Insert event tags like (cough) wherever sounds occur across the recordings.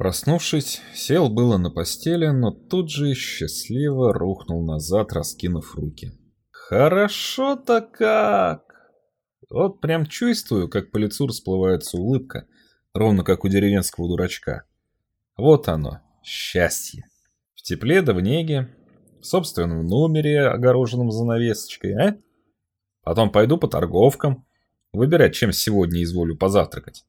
Проснувшись, сел было на постели, но тут же счастливо рухнул назад, раскинув руки. Хорошо-то как! Вот прям чувствую, как по лицу расплывается улыбка, ровно как у деревенского дурачка. Вот оно, счастье. В тепле да в неге, в собственном номере, огороженном занавесочкой, а? Потом пойду по торговкам, выбирать, чем сегодня изволю позавтракать.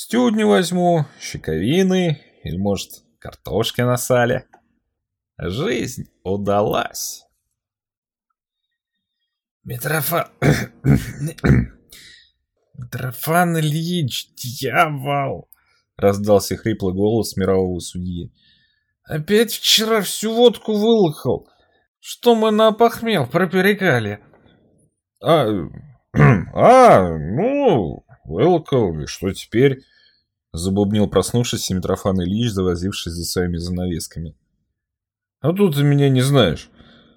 Стюдни возьму, щековины или, может, картошки на сале. Жизнь удалась. Митрофан... (coughs) Митрофан Ильич, дьявол! Раздался хриплый голос мирового судьи. Опять вчера всю водку вылохал. Что мы на похмел проперекали? А, (coughs) а, ну, вылокал, и что теперь? Забубнил проснувшийся Митрофан Ильич, завозившись за своими занавесками. А тут ты меня не знаешь.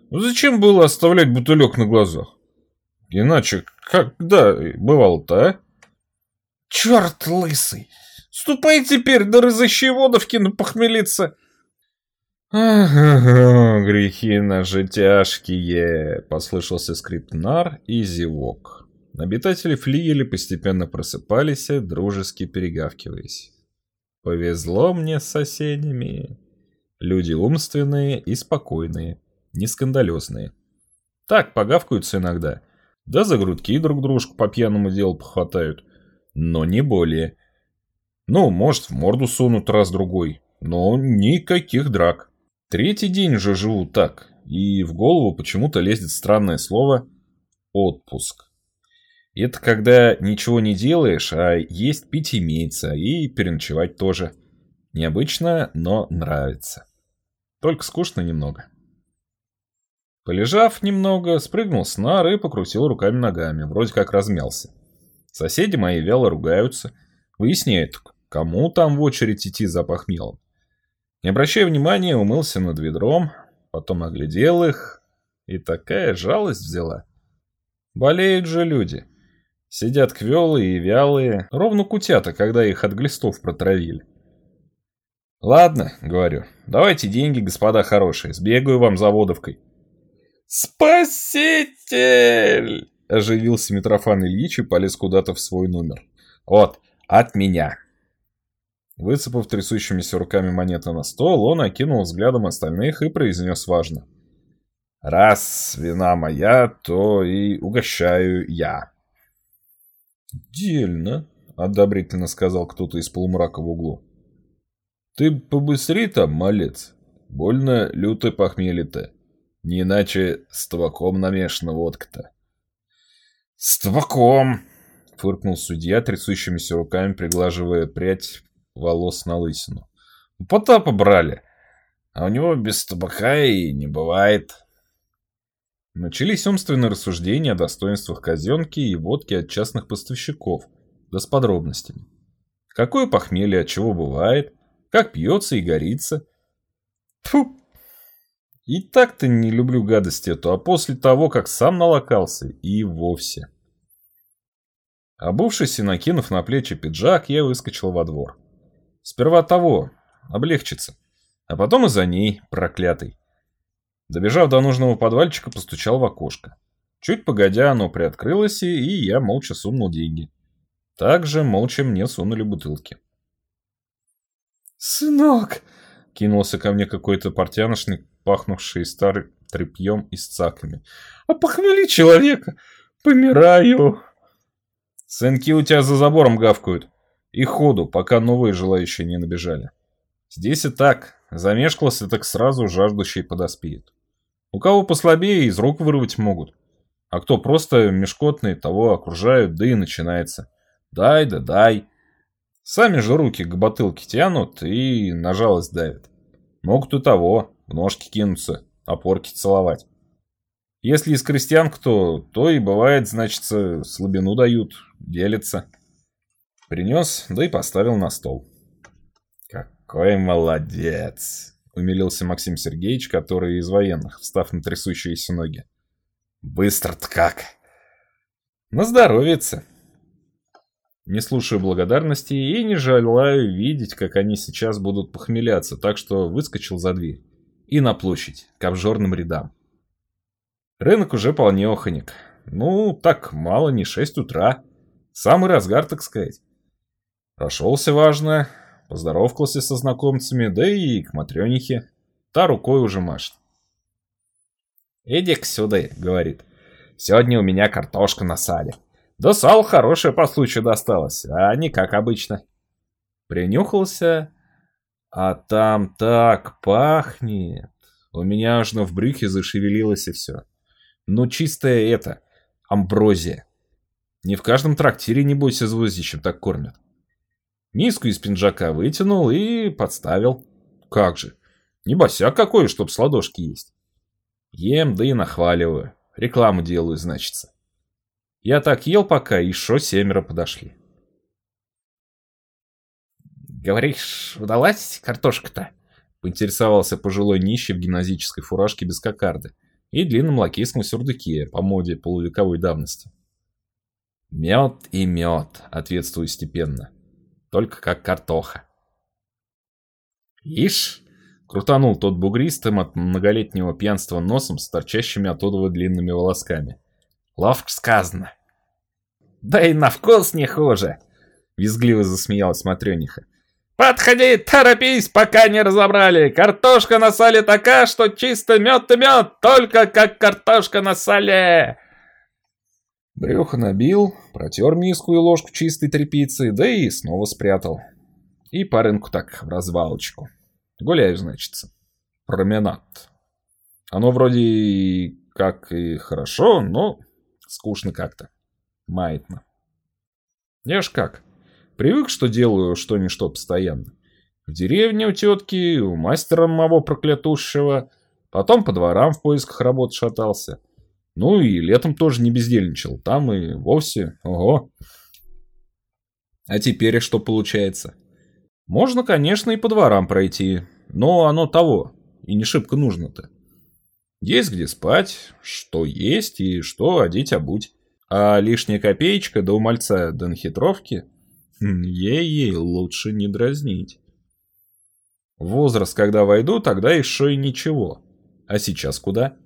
Ну зачем было оставлять бутылек на глазах? Иначе когда бывало-то, а? Черт лысый! Ступай теперь до разыщи водовки на похмелиться. «Ага, грехи наши тяжкие!» — послышался скрип нар и зевок. Обитатели флигеля постепенно просыпались, дружески перегавкиваясь. «Повезло мне с соседями. Люди умственные и спокойные, не скандалезные. Так, погавкаются иногда. Да за грудки друг дружку по пьяному делу похватают. Но не более. Ну, может, в морду сунут раз-другой. Но никаких драк. Третий день уже живу так, и в голову почему-то лезет странное слово «отпуск». Это когда ничего не делаешь, а есть пить имеется, и переночевать тоже. Необычно, но нравится. Только скучно немного. Полежав немного, спрыгнул с нары и покрутил руками-ногами, вроде как размялся. Соседи мои вяло ругаются, выясняют, кому там в очередь идти за похмелом. Не обращая внимания, умылся над ведром, потом оглядел их, и такая жалость взяла. Болеют же люди. Сидят квелые и вялые, ровно кутята, когда их от глистов протравили. «Ладно», — говорю, — «давайте деньги, господа хорошие, сбегаю вам за водовкой». «Спаситель!» — оживился Митрофан Ильич и полез куда-то в свой номер. «Вот, от меня!» Высыпав трясущимися руками монеты на стол, он окинул взглядом остальных и произнес важно. «Раз вина моя, то и угощаю я». «Дельно», — одобрительно сказал кто-то из полумрака в углу. «Ты побыстрей там, малец. Больно люто похмелье-то. Не иначе с табаком намешана водка-то». «С табаком!» — фыркнул судья, трясущимися руками приглаживая прядь волос на лысину. Потапа брали, а у него без табака и не бывает. Начались умственные рассуждения о достоинствах казенки и водки от частных поставщиков, да с подробностями. Какое похмелье от чего бывает, как пьется и горится. Фу! И так-то не люблю гадости эту, а после того, как сам налокался, и вовсе. Обувшись и накинув на плечи пиджак, я выскочил во двор. Сперва того, облегчиться, а потом и за ней, проклятый. Добежав до нужного подвальчика, постучал в окошко. Чуть погодя, оно приоткрылось, и я молча сунул деньги. Также молча мне сунули бутылки. «Сынок!» — кинулся ко мне какой-то портяношник, пахнувший старым тряпьем и с цаками. «А похмели человека! Помираю!» «Сынки у тебя за забором гавкают!» И ходу, пока новые желающие не набежали. Здесь и так, замешкался, так сразу жаждущий подоспеет. У кого послабее, из рук вырвать могут. А кто просто мешкотный, того окружают, да и начинается. Дай да дай. Сами же руки к бутылке тянут и на жалость давят. Могут и того, в ножки кинуться, опорки целовать. Если из крестьян кто, то и бывает, значится, слабину дают, делятся. Принес, да и поставил на стол. «Какой молодец!» — умилился Максим Сергеевич, который из военных, встав на трясущиеся ноги. «Быстро-то как!» «На здоровьице!» Не слушаю благодарности и не желаю видеть, как они сейчас будут похмеляться, так что выскочил за дверь. И на площадь, к обжорным рядам. Рынок уже полнеханик. Ну, так мало, не шесть утра. Самый разгар, так сказать. Прошелся важно, поздоровкался со знакомцами, да и к Матрёнихе. Та рукой уже машет. «Иди-ка сюда», — говорит. «Сегодня у меня картошка на сале». Да сало хорошее по случаю досталось, а не как обычно. Принюхался, а там так пахнет. У меня аж на в брюхе зашевелилось и все. Ну чистое это, амброзия. Не в каждом трактире, небось, извозичем так кормят. Миску из пинжака вытянул и подставил. Как же, не босяк какой, чтоб с ладошки есть. Ем, да и нахваливаю. Рекламу делаю, значится. Я так ел пока, еще семеро подошли. «Говоришь, удалась картошка-то?» Поинтересовался пожилой нищий в гимназической фуражке без кокарды и длинном лакейском сюрдыке по моде полувековой давности. «Мед и мед», — ответствую степенно. «Только как картоха». «Ишь!» — крутанул тот бугристым от многолетнего пьянства носом с торчащими оттуда длинными волосками. Ловко сказано. Да и на вкус не хуже. Визгливо засмеялась Матрёниха. Подходи, торопись, пока не разобрали. Картошка на сале такая, что чисто мед и мед, только как картошка на сале. Брюхо набил, протер миску и ложку чистой тряпицы, да и снова спрятал. И по рынку так, в развалочку. Гуляешь, значится. Променад. Оно вроде как и хорошо, но Скучно как-то. Маятно. Я ж как, привык, что делаю что ни что постоянно. В деревне у тетки, у мастера моего проклятущего, потом по дворам в поисках работы шатался. Ну и летом тоже не бездельничал, там и вовсе, ого. А теперь что получается? Можно, конечно, и по дворам пройти, но оно того, и не шибко нужно-то. Есть где спать, что есть и что одеть обуть. А лишняя копеечка до умальца до нахитровки ей-ей лучше не дразнить. Возраст, когда войду, тогда еще и ничего. А сейчас куда?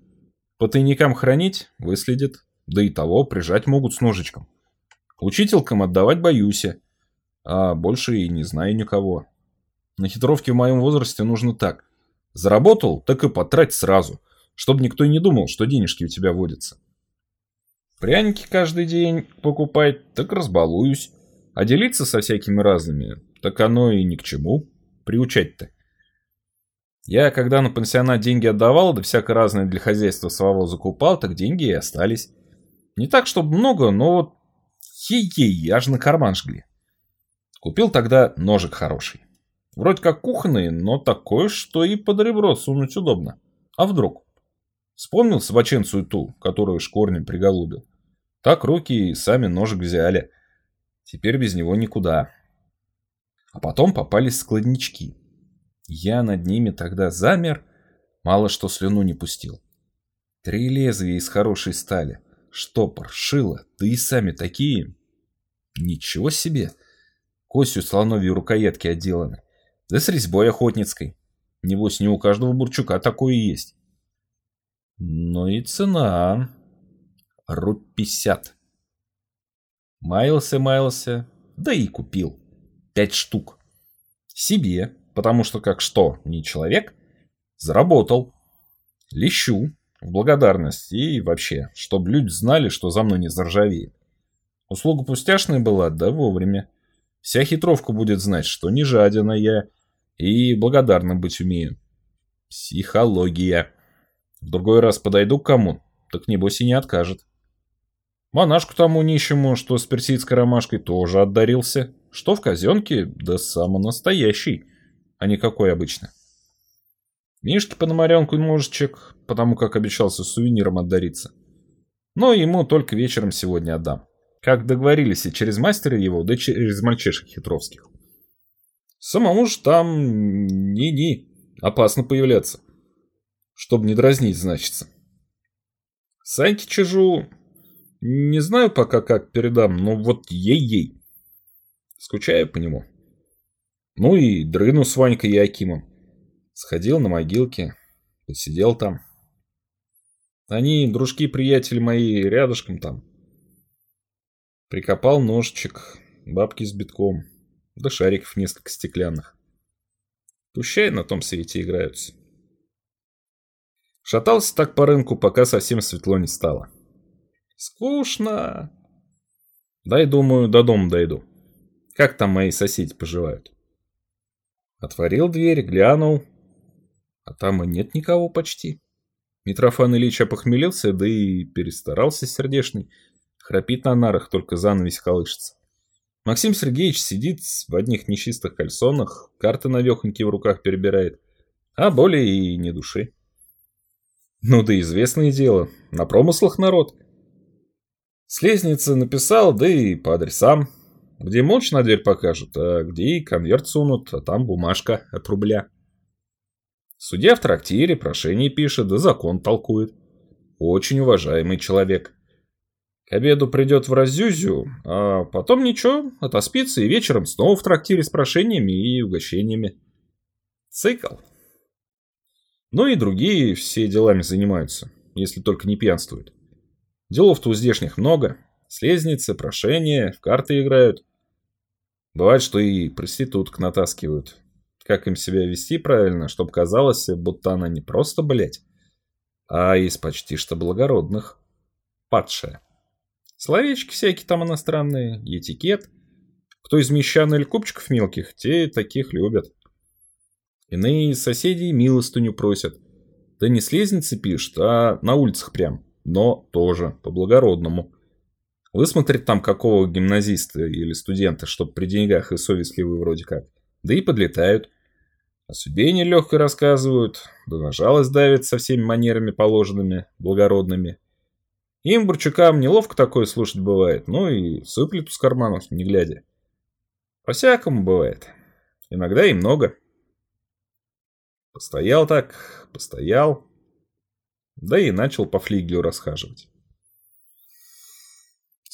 По тайникам хранить? Выследят. Да и того прижать могут с ножичком. Учителькам отдавать боюсь. А больше и не знаю никого. На хитровке в моем возрасте нужно так. Заработал, так и потрать сразу – чтобы никто не думал, что денежки у тебя водятся. Пряники каждый день покупать, так разбалуюсь. А делиться со всякими разными, так оно и ни к чему. Приучать-то. Я, когда на пансионат деньги отдавал, да всяко разное для хозяйства своего закупал, так деньги и остались. Не так, чтобы много, но вот ей-ей, аж на карман жгли. Купил тогда ножик хороший. Вроде как кухонный, но такой, что и под ребро сунуть удобно. А вдруг? Вспомнил собаченцу ту, которую шкорнем приголубил. Так руки и сами ножик взяли. Теперь без него никуда. А потом попались складнички. Я над ними тогда замер, мало что слюну не пустил. Три лезвия из хорошей стали, штопор, шило, да и сами такие. Ничего себе! Костью слоновью рукоятки отделаны. Да с резьбой охотницкой. Небось, не у каждого бурчука такое есть. Ну и цена. Руб пятьдесят. Маялся, маялся, да и купил. Пять штук. Себе, потому что как что, не человек, заработал. Лещу в благодарность и вообще, чтобы люди знали, что за мной не заржавеет. Услуга пустяшная была, да вовремя. Вся хитровка будет знать, что не жадина я и благодарна быть умею. Психология. В другой раз подойду к кому, так небось и не откажет. Монашку тому нищему, что с персидской ромашкой, тоже отдарился. Что в казенке, да само настоящий, а не какой обычно. Мишке Пономаренку ножичек, потому как обещался сувениром отдариться. Но ему только вечером сегодня отдам. Как договорились и через мастера его, да через мальчишек хитровских. Самому ж там ни-ни, опасно появляться чтобы не дразнить, значится. Саньке чижу не знаю пока как передам, но вот ей-ей. Скучаю по нему. Ну и дрыну с Ванькой и Акимом. Сходил на могилки, посидел там. Они, дружки-приятели мои, рядышком там. Прикопал ножичек, бабки с битком, да шариков несколько стеклянных. Пущай на том свете играются. Шатался так по рынку, пока совсем светло не стало. Скучно. Дай, думаю, до дома дойду. Как там мои соседи поживают? Отворил дверь, глянул. А там и нет никого почти. Митрофан Ильич опохмелился, да и перестарался сердешный. Храпит на нарах, только занавес колышется. Максим Сергеевич сидит в одних нечистых кальсонах, карты навехонькие в руках перебирает, а более и не души. Ну да известное дело, на промыслах народ. Слезница написал, да и по адресам. Где молча на дверь покажут, а где и конверт сунут, а там бумажка от рубля. Судья в трактире прошение пишет, да закон толкует. Очень уважаемый человек. К обеду придет в Разюзю, а потом ничего, отоспится и вечером снова в трактире с прошениями и угощениями. Цикл. Ну и другие все делами занимаются, если только не пьянствуют. Делов-то у здешних много. Слезницы, прошения, в карты играют. Бывает, что и проституток натаскивают. Как им себя вести правильно, чтобы казалось, будто она не просто, блять, а из почти что благородных. Падшая. Словечки всякие там иностранные, этикет. Кто из мещан или купчиков мелких, те таких любят. Иные соседи милостыню просят. Да не с лестницы пишут, а на улицах прям но тоже по-благородному. Высмотрит там какого гимназиста или студента, чтоб при деньгах и совестливый вроде как. Да и подлетают. О судьбе нелегко рассказывают, да на жалость давят со всеми манерами положенными, благородными. Им, бурчукам, неловко такое слушать бывает, ну и сыплет из карманов, не глядя. По-всякому бывает. Иногда и много. Постоял так, постоял, да и начал по флигелю расхаживать.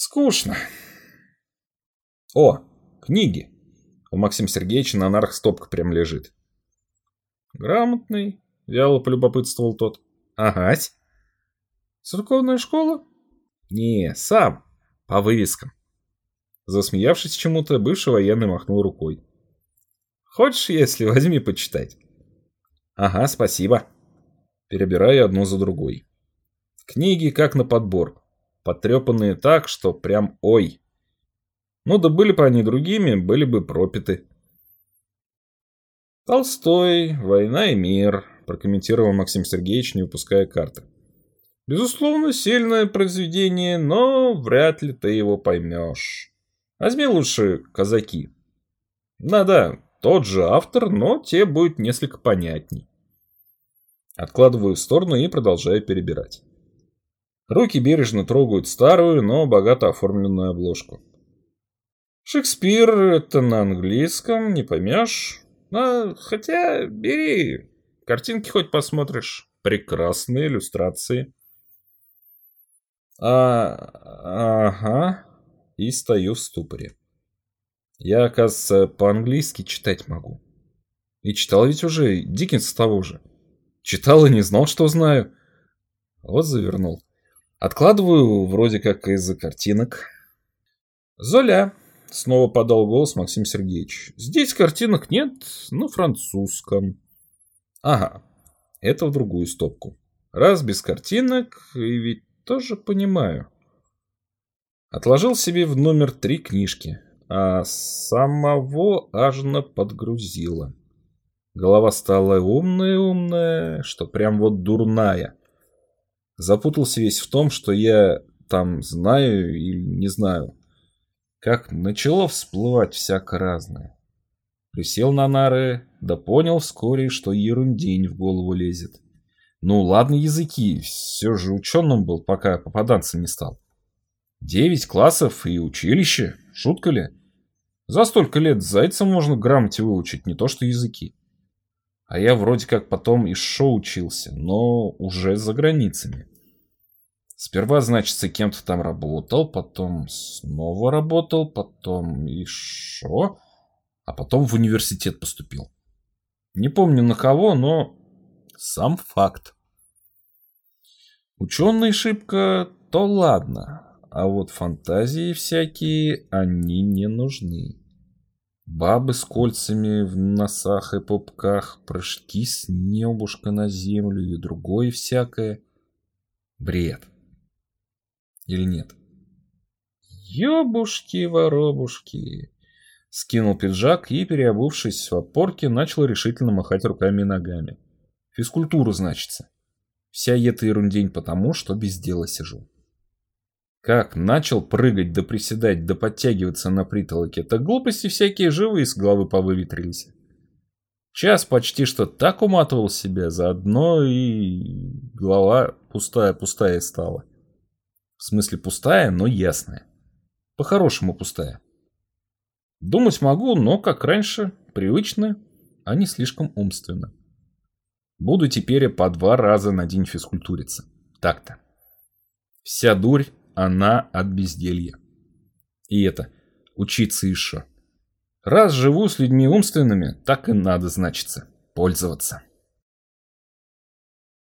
Скучно. О, книги. У Максима Сергеевича на нарах стопка прям лежит. Грамотный, вяло полюбопытствовал тот. Агась. Церковная школа? Не, сам. По вывескам. Засмеявшись чему-то, бывший военный махнул рукой. Хочешь, если возьми почитать? Ага, спасибо перебирая одну за другой. Книги как на подбор, потрепанные так, что прям ой. Ну да были бы они другими, были бы пропиты. «Толстой, «Война и мир», – прокомментировал Максим Сергеевич, не выпуская карты. «Безусловно, сильное произведение, но вряд ли ты его поймешь. Возьми лучше «Казаки». Да-да, тот же автор, но те будет несколько понятней. Откладываю в сторону и продолжаю перебирать. Руки бережно трогают старую, но богато оформленную обложку. Шекспир — это на английском, не поймешь. А, хотя бери, картинки хоть посмотришь. Прекрасные иллюстрации. А, ага. И стою в ступоре. Я, оказывается, по-английски читать могу. И читал ведь уже Диккенс того же. Читал и не знал, что знаю. Вот завернул. Откладываю вроде как из-за картинок. Золя. Снова подал голос Максим Сергеевич. Здесь картинок нет, на французском. Ага, это в другую стопку. Раз без картинок, и ведь тоже понимаю. Отложил себе в номер три книжки, а самого ажно подгрузило. Голова стала умная-умная, что прям вот дурная. Запутался весь в том, что я там знаю или не знаю. Как начало всплывать всяко разное. Присел на нары, да понял вскоре, что ерундень в голову лезет. Ну ладно языки, все же ученым был, пока попаданцем не стал. Девять классов и училище, шутка ли? За столько лет зайца можно грамоте выучить, не то что языки. А я вроде как потом из шоу учился, но уже за границами. Сперва, значится, кем-то там работал, потом снова работал, потом шо? А потом в университет поступил. Не помню на кого, но сам факт. Ученые шибко, то ладно, а вот фантазии всякие, они не нужны. Бабы с кольцами в носах и попках, прыжки с небушка на землю и другое всякое. Бред. Или нет? Ёбушки-воробушки. Скинул пиджак и, переобувшись в опорке, начал решительно махать руками и ногами. Физкультура, значится. Вся эта ерундень потому, что без дела сижу. Как начал прыгать да приседать да подтягиваться на притолоке, так глупости всякие живые с головы повыветрились. Час почти что так уматывал себя, заодно и голова пустая-пустая стала. В смысле пустая, но ясная. По-хорошему пустая. Думать могу, но, как раньше, привычно, а не слишком умственно. Буду теперь по два раза на день физкультуриться. Так-то. Вся дурь, она от безделья. И это, учиться еще. Раз живу с людьми умственными, так и надо, значится, пользоваться.